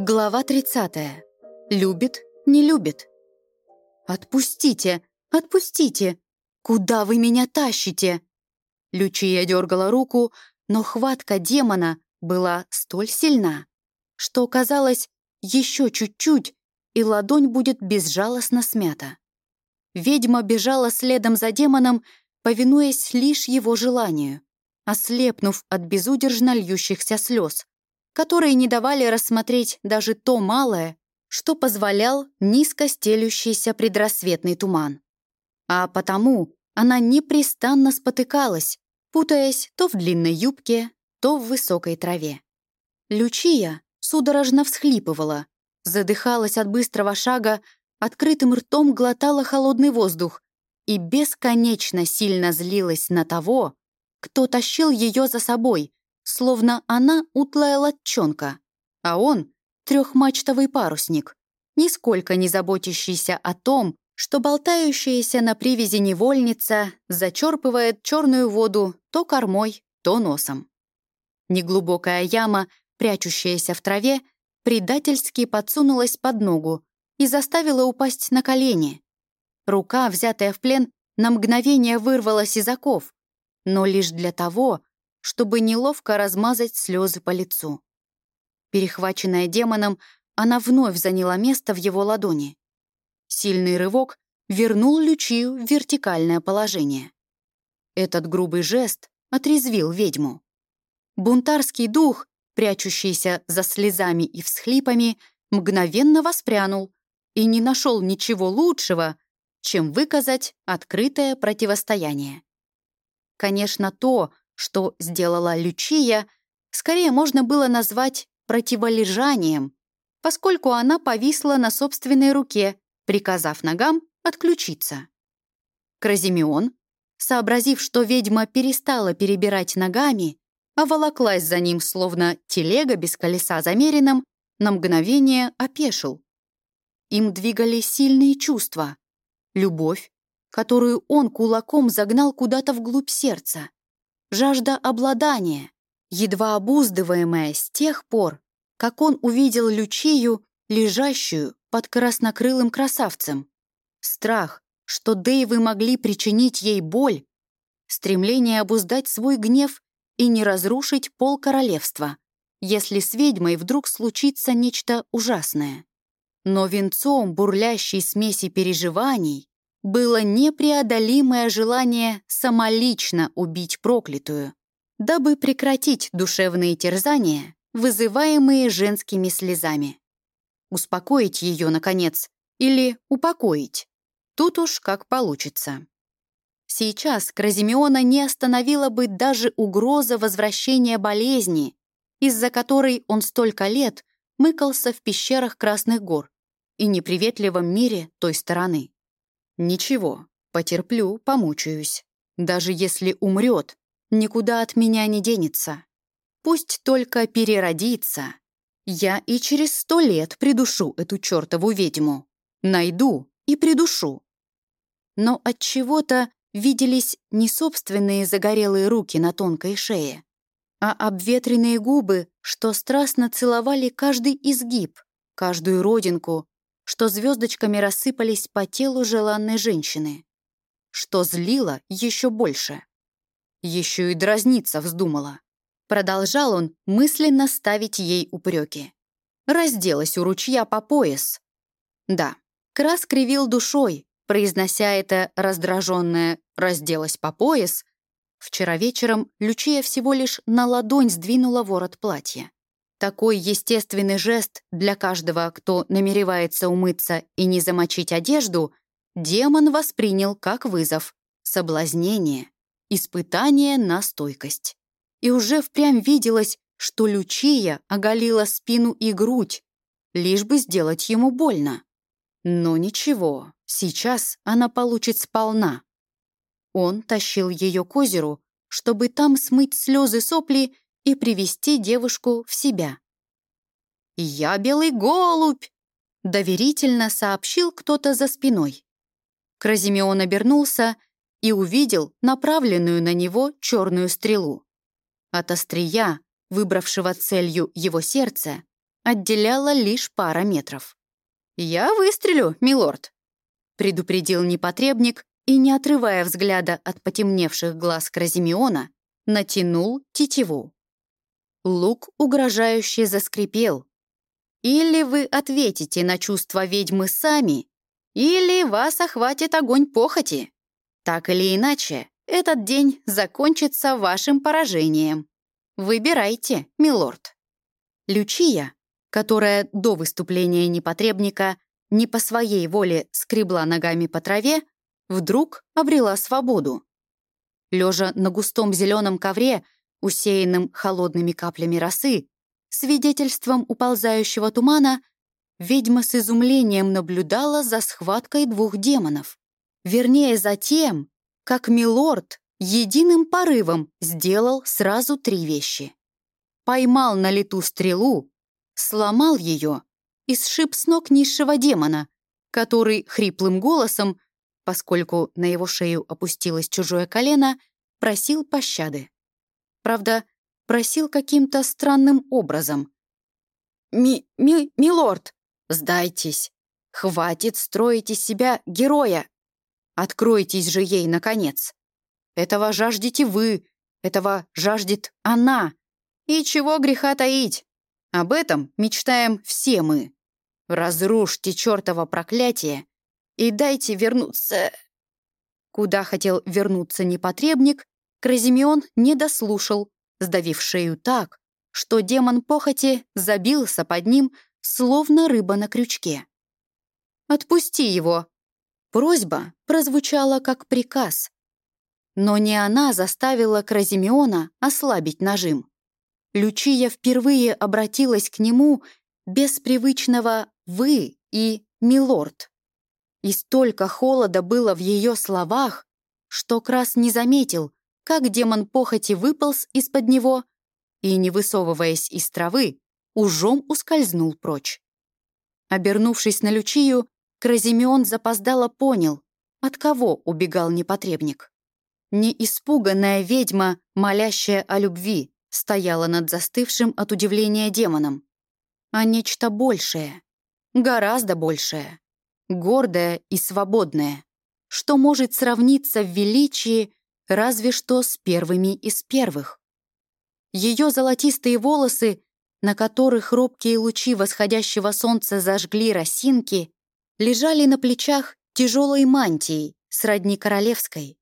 Глава 30. Любит, не любит. «Отпустите! Отпустите! Куда вы меня тащите?» Лючия дергала руку, но хватка демона была столь сильна, что казалось, еще чуть-чуть, и ладонь будет безжалостно смята. Ведьма бежала следом за демоном, повинуясь лишь его желанию, ослепнув от безудержно льющихся слез, которые не давали рассмотреть даже то малое, что позволял низко стелющийся предрассветный туман. А потому она непрестанно спотыкалась, путаясь то в длинной юбке, то в высокой траве. Лючия судорожно всхлипывала, задыхалась от быстрого шага, открытым ртом глотала холодный воздух и бесконечно сильно злилась на того, кто тащил ее за собой, словно она утлая латчонка, а он — трехмачтовый парусник, нисколько не заботящийся о том, что болтающаяся на привязи невольница зачерпывает черную воду то кормой, то носом. Неглубокая яма, прячущаяся в траве, предательски подсунулась под ногу и заставила упасть на колени. Рука, взятая в плен, на мгновение вырвалась из оков, но лишь для того, чтобы неловко размазать слезы по лицу. Перехваченная демоном, она вновь заняла место в его ладони. Сильный рывок вернул Лючию в вертикальное положение. Этот грубый жест отрезвил ведьму. Бунтарский дух, прячущийся за слезами и всхлипами, мгновенно воспрянул и не нашел ничего лучшего, чем выказать открытое противостояние. Конечно, то, что сделала Лючия, скорее можно было назвать противолежанием, поскольку она повисла на собственной руке, приказав ногам отключиться. Кразимеон, сообразив, что ведьма перестала перебирать ногами, а волоклась за ним, словно телега без колеса замеренным, на мгновение опешил. Им двигали сильные чувства. Любовь, которую он кулаком загнал куда-то вглубь сердца жажда обладания, едва обуздываемая с тех пор, как он увидел Лючию, лежащую под краснокрылым красавцем. Страх, что Дэйвы могли причинить ей боль, стремление обуздать свой гнев и не разрушить пол королевства, если с ведьмой вдруг случится нечто ужасное. Но венцом бурлящей смеси переживаний было непреодолимое желание самолично убить проклятую, дабы прекратить душевные терзания, вызываемые женскими слезами. Успокоить ее, наконец, или упокоить. Тут уж как получится. Сейчас Кразимеона не остановила бы даже угроза возвращения болезни, из-за которой он столько лет мыкался в пещерах Красных гор и неприветливом мире той стороны. Ничего, потерплю, помучаюсь. Даже если умрет, никуда от меня не денется. Пусть только переродится. Я и через сто лет придушу эту чертову ведьму. Найду и придушу. Но от чего то виделись не собственные загорелые руки на тонкой шее, а обветренные губы, что страстно целовали каждый изгиб, каждую родинку, что звездочками рассыпались по телу желанной женщины, что злило еще больше. Еще и дразниться вздумала. Продолжал он мысленно ставить ей упреки. Разделась у ручья по пояс. Да, Крас кривил душой, произнося это раздраженное «разделась по пояс», Вчера вечером Лючия всего лишь на ладонь сдвинула ворот платья. Такой естественный жест для каждого, кто намеревается умыться и не замочить одежду, демон воспринял как вызов, соблазнение, испытание на стойкость. И уже впрямь виделось, что Лючия оголила спину и грудь, лишь бы сделать ему больно. Но ничего, сейчас она получит сполна. Он тащил ее к озеру, чтобы там смыть слезы сопли и привести девушку в себя. «Я белый голубь!» — доверительно сообщил кто-то за спиной. Кразимеон обернулся и увидел направленную на него черную стрелу. От острия, выбравшего целью его сердце, отделяла лишь пара метров. «Я выстрелю, милорд», — предупредил непотребник и, не отрывая взгляда от потемневших глаз Кразимеона, натянул тетиву. Лук угрожающе заскрипел. «Или вы ответите на чувства ведьмы сами, или вас охватит огонь похоти. Так или иначе, этот день закончится вашим поражением. Выбирайте, милорд». Лючия, которая до выступления непотребника не по своей воле скребла ногами по траве, вдруг обрела свободу. Лежа на густом зеленом ковре, усеянным холодными каплями росы, свидетельством уползающего тумана, ведьма с изумлением наблюдала за схваткой двух демонов. Вернее, за тем, как Милорд единым порывом сделал сразу три вещи. Поймал на лету стрелу, сломал ее и сшиб с ног низшего демона, который хриплым голосом поскольку на его шею опустилось чужое колено, просил пощады. Правда, просил каким-то странным образом. «Ми... ми... милорд, сдайтесь! Хватит строить из себя героя! Откройтесь же ей, наконец! Этого жаждете вы, этого жаждет она! И чего греха таить? Об этом мечтаем все мы! Разрушьте чертово проклятие и дайте вернуться...» Куда хотел вернуться непотребник, Кразимеон не дослушал, сдавив шею так, что демон похоти забился под ним, словно рыба на крючке. «Отпусти его!» Просьба прозвучала как приказ. Но не она заставила Кразимеона ослабить нажим. Лючия впервые обратилась к нему без привычного «вы» и «милорд». И столько холода было в ее словах, что Крас не заметил, как демон похоти выполз из-под него и, не высовываясь из травы, ужом ускользнул прочь. Обернувшись на Лючию, Кразимеон запоздало понял, от кого убегал непотребник. Не испуганная ведьма, молящая о любви, стояла над застывшим от удивления демоном, а нечто большее, гораздо большее гордая и свободная, что может сравниться в величии разве что с первыми из первых. Ее золотистые волосы, на которых робкие лучи восходящего солнца зажгли росинки, лежали на плечах тяжелой мантией, сродни королевской.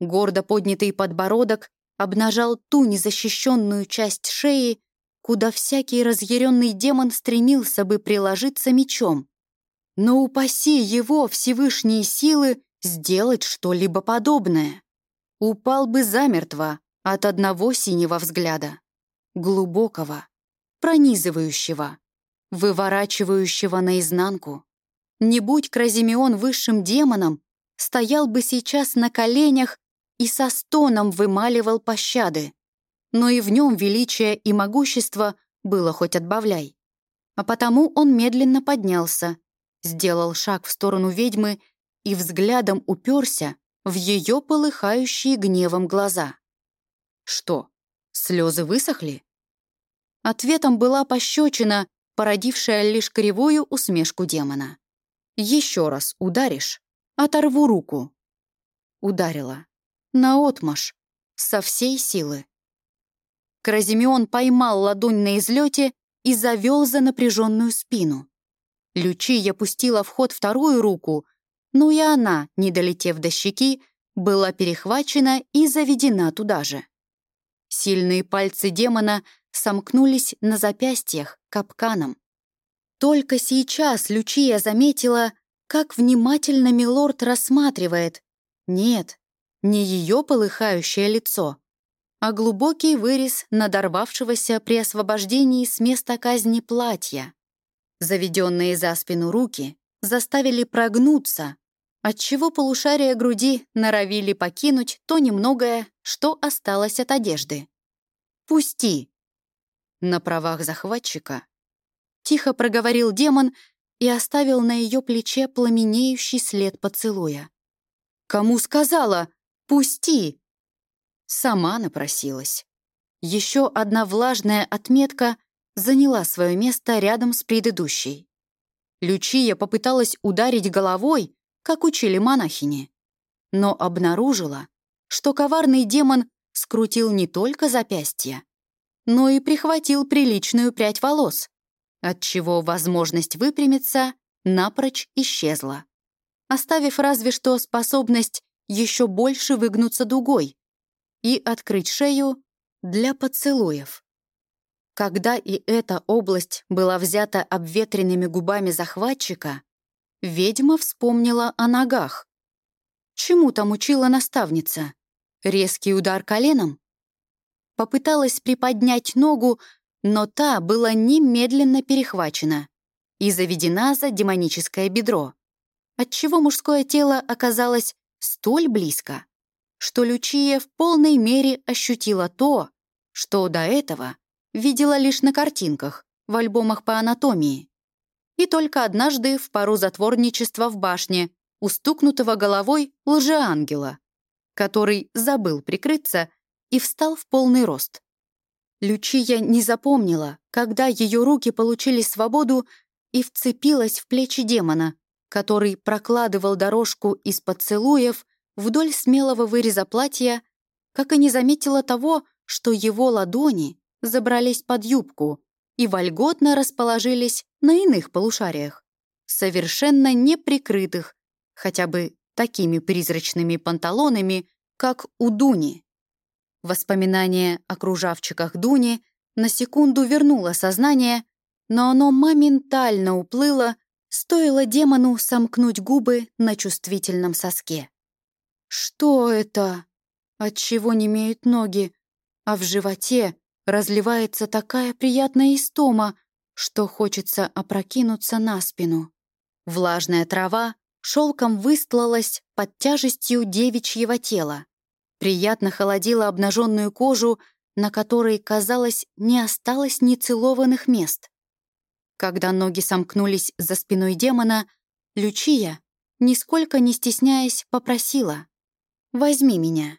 Гордо поднятый подбородок обнажал ту незащищенную часть шеи, куда всякий разъяренный демон стремился бы приложиться мечом. Но упаси его Всевышние силы сделать что-либо подобное. Упал бы замертво от одного синего взгляда. Глубокого, пронизывающего, выворачивающего наизнанку. Не будь Кразимеон высшим демоном, стоял бы сейчас на коленях и со стоном вымаливал пощады. Но и в нем величие и могущество было хоть отбавляй. А потому он медленно поднялся, сделал шаг в сторону ведьмы и взглядом уперся в ее полыхающие гневом глаза. Что, слезы высохли? Ответом была пощечина, породившая лишь кривую усмешку демона. «Еще раз ударишь, оторву руку». Ударила. Наотмашь, со всей силы. Кразимеон поймал ладонь на излете и завел за напряженную спину. Лючия пустила в ход вторую руку, но и она, не долетев до щеки, была перехвачена и заведена туда же. Сильные пальцы демона сомкнулись на запястьях капканом. Только сейчас Лючия заметила, как внимательно Милорд рассматривает. Нет, не ее полыхающее лицо, а глубокий вырез надорвавшегося при освобождении с места казни платья. Заведенные за спину руки заставили прогнуться, отчего полушария груди норовили покинуть то немногое, что осталось от одежды. «Пусти!» На правах захватчика тихо проговорил демон и оставил на ее плече пламенеющий след поцелуя. «Кому сказала? Пусти!» Сама напросилась. Еще одна влажная отметка заняла свое место рядом с предыдущей. Лючия попыталась ударить головой, как учили монахини, но обнаружила, что коварный демон скрутил не только запястье, но и прихватил приличную прядь волос, отчего возможность выпрямиться напрочь исчезла, оставив разве что способность еще больше выгнуться дугой и открыть шею для поцелуев. Когда и эта область была взята обветренными губами захватчика, ведьма вспомнила о ногах. Чему там учила наставница? Резкий удар коленом? Попыталась приподнять ногу, но та была немедленно перехвачена и заведена за демоническое бедро, отчего мужское тело оказалось столь близко, что Лючия в полной мере ощутила то, что до этого видела лишь на картинках, в альбомах по анатомии. И только однажды в пару затворничества в башне у стукнутого головой лжеангела, который забыл прикрыться и встал в полный рост. Лючия не запомнила, когда ее руки получили свободу и вцепилась в плечи демона, который прокладывал дорожку из поцелуев вдоль смелого выреза платья, как и не заметила того, что его ладони забрались под юбку и вольготно расположились на иных полушариях, совершенно неприкрытых, хотя бы такими призрачными панталонами, как у Дуни. Воспоминание о кружавчиках Дуни на секунду вернуло сознание, но оно моментально уплыло, стоило демону сомкнуть губы на чувствительном соске. «Что это? Отчего не имеют ноги? А в животе разливается такая приятная истома, что хочется опрокинуться на спину. Влажная трава шелком выстлалась под тяжестью девичьего тела. Приятно холодила обнаженную кожу, на которой, казалось, не осталось ни целованных мест. Когда ноги сомкнулись за спиной демона, Лючия, нисколько не стесняясь, попросила «Возьми меня»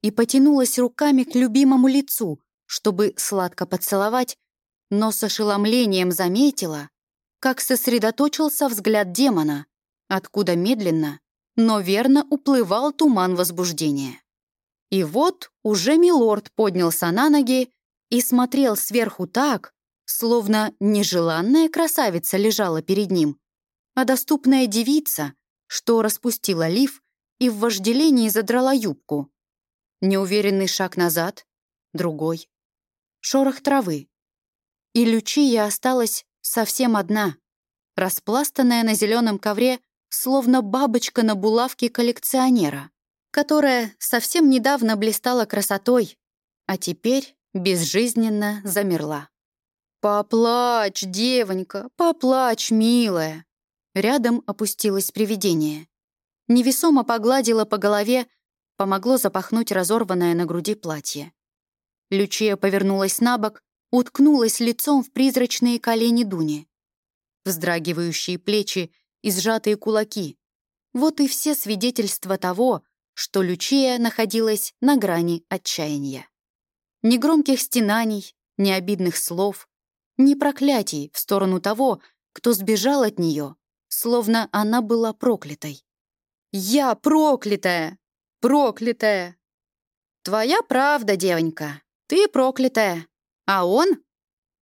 и потянулась руками к любимому лицу, чтобы сладко поцеловать, но с ошеломлением заметила, как сосредоточился взгляд демона, откуда медленно, но верно уплывал туман возбуждения. И вот уже милорд поднялся на ноги и смотрел сверху так, словно нежеланная красавица лежала перед ним, а доступная девица, что распустила лиф и в вожделении задрала юбку. Неуверенный шаг назад, другой. Шорох травы. И Лючия осталась совсем одна, распластанная на зеленом ковре, словно бабочка на булавке коллекционера, которая совсем недавно блистала красотой, а теперь безжизненно замерла. «Поплачь, девонька, поплачь, милая!» Рядом опустилось привидение. Невесомо погладила по голове, помогло запахнуть разорванное на груди платье. Лючия повернулась на бок, уткнулась лицом в призрачные колени Дуни. Вздрагивающие плечи и сжатые кулаки. Вот и все свидетельства того, что Лючия находилась на грани отчаяния. Ни громких стенаний, ни обидных слов, ни проклятий в сторону того, кто сбежал от нее, словно она была проклятой. «Я проклятая! Проклятая!» «Твоя правда, девонька, ты проклятая. А он?»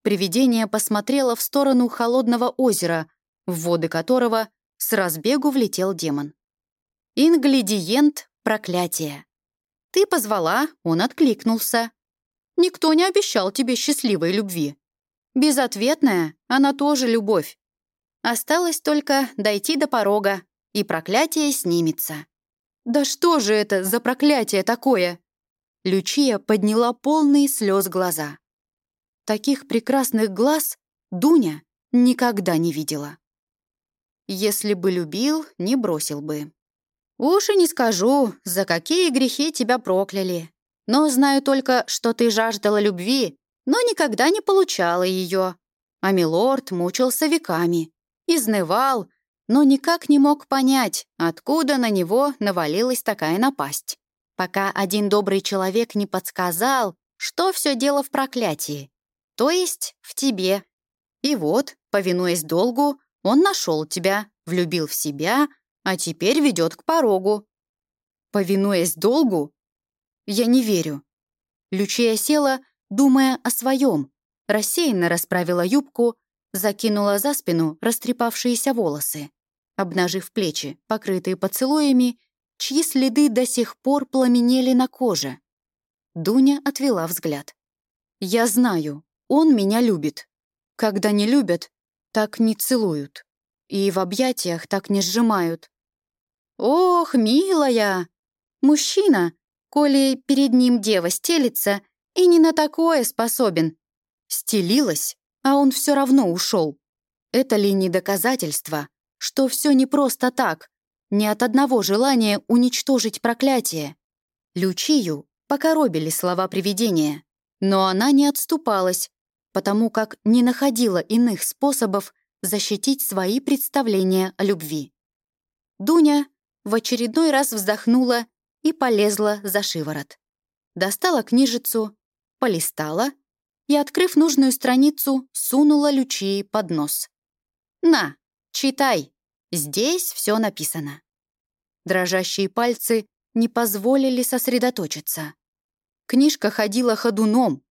Привидение посмотрело в сторону холодного озера, в воды которого с разбегу влетел демон. «Инглидиент проклятия. Ты позвала, он откликнулся. Никто не обещал тебе счастливой любви. Безответная, она тоже любовь. Осталось только дойти до порога, и проклятие снимется. «Да что же это за проклятие такое?» Лючия подняла полные слез глаза. Таких прекрасных глаз Дуня никогда не видела. Если бы любил, не бросил бы. Уж и не скажу, за какие грехи тебя прокляли. Но знаю только, что ты жаждала любви но никогда не получала ее. А милорд мучился веками, изнывал, но никак не мог понять, откуда на него навалилась такая напасть. Пока один добрый человек не подсказал, что все дело в проклятии. то есть в тебе. И вот, повинуясь долгу, он нашел тебя, влюбил в себя, а теперь ведет к порогу. Повинуясь долгу? Я не верю. Лючия села, думая о своем, рассеянно расправила юбку, закинула за спину растрепавшиеся волосы, обнажив плечи, покрытые поцелуями, чьи следы до сих пор пламенели на коже. Дуня отвела взгляд. «Я знаю, он меня любит. Когда не любят, так не целуют. И в объятиях так не сжимают. Ох, милая! Мужчина, коли перед ним дева стелится, и не на такое способен. Стелилась, а он все равно ушел. Это ли не доказательство, что все не просто так, не от одного желания уничтожить проклятие? Лючию покоробили слова привидения, но она не отступалась, потому как не находила иных способов защитить свои представления о любви. Дуня в очередной раз вздохнула и полезла за шиворот. Достала книжицу, полистала и, открыв нужную страницу, сунула Лючии под нос. «На, читай, здесь все написано». Дрожащие пальцы не позволили сосредоточиться. Книжка ходила ходуном,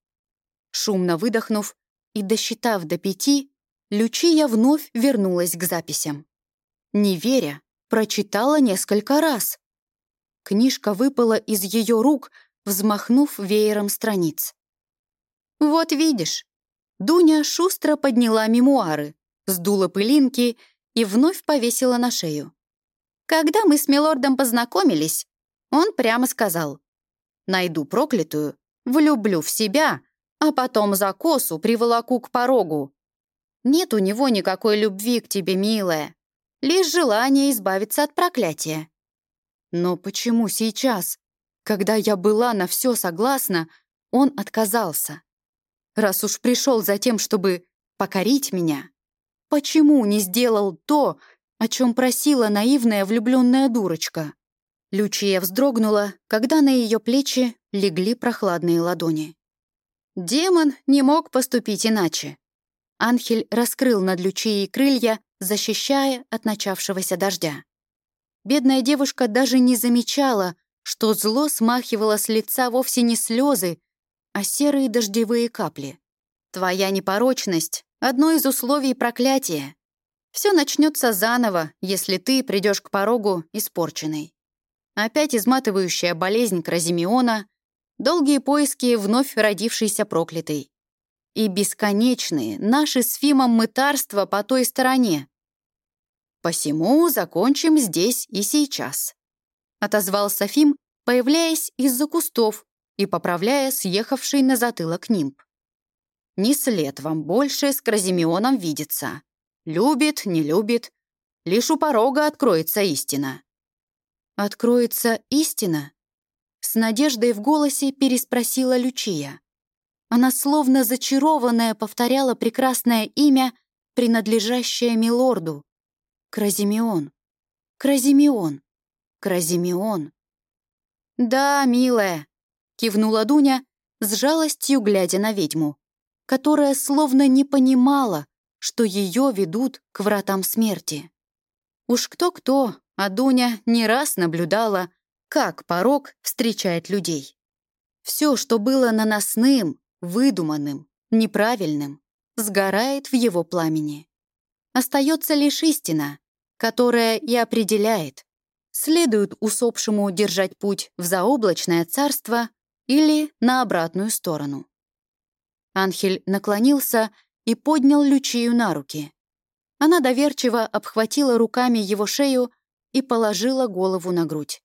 Шумно выдохнув и досчитав до пяти, Лючия вновь вернулась к записям. Не веря, прочитала несколько раз. Книжка выпала из ее рук, взмахнув веером страниц. «Вот видишь». Дуня шустро подняла мемуары, сдула пылинки и вновь повесила на шею. Когда мы с милордом познакомились, он прямо сказал, «Найду проклятую, влюблю в себя, а потом за косу приволоку к порогу. Нет у него никакой любви к тебе, милая, лишь желание избавиться от проклятия. Но почему сейчас, когда я была на все согласна, он отказался? Раз уж пришел за тем, чтобы покорить меня, почему не сделал то, о чем просила наивная влюбленная дурочка? Лючия вздрогнула, когда на ее плечи легли прохладные ладони. Демон не мог поступить иначе. Анхель раскрыл над Лючией крылья, защищая от начавшегося дождя. Бедная девушка даже не замечала, что зло смахивало с лица вовсе не слезы, а серые дождевые капли. Твоя непорочность — одно из условий проклятия. Все начнется заново, если ты придешь к порогу испорченной. Опять изматывающая болезнь Кразимеона, долгие поиски вновь родившейся проклятой. И бесконечные наши с Фимом мытарства по той стороне. «Посему закончим здесь и сейчас», — отозвался Фим, появляясь из-за кустов и поправляя съехавший на затылок нимб. «Не след вам больше с Кразимеоном видеться. Любит, не любит. Лишь у порога откроется истина». «Откроется истина?» С надеждой в голосе переспросила Лючия. Она словно зачарованная повторяла прекрасное имя, принадлежащее милорду. Кразимеон. Кразимеон. Кразимеон. «Да, милая», — кивнула Дуня, с жалостью глядя на ведьму, которая словно не понимала, что ее ведут к вратам смерти. Уж кто-кто, а Дуня не раз наблюдала, как порог встречает людей. Все, что было наносным, выдуманным, неправильным, сгорает в его пламени. Остается лишь истина, которая и определяет, следует усопшему держать путь в заоблачное царство или на обратную сторону. Анхель наклонился и поднял Лючию на руки. Она доверчиво обхватила руками его шею и положила голову на грудь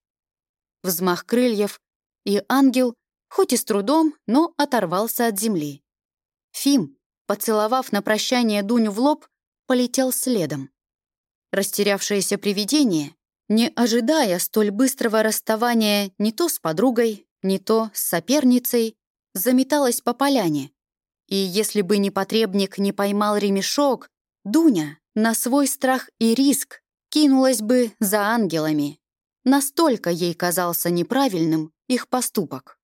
взмах крыльев, и ангел, хоть и с трудом, но оторвался от земли. Фим, поцеловав на прощание Дуню в лоб, полетел следом. Растерявшееся привидение, не ожидая столь быстрого расставания не то с подругой, не то с соперницей, заметалась по поляне. И если бы не потребник не поймал ремешок, Дуня на свой страх и риск кинулась бы за ангелами. Настолько ей казался неправильным их поступок.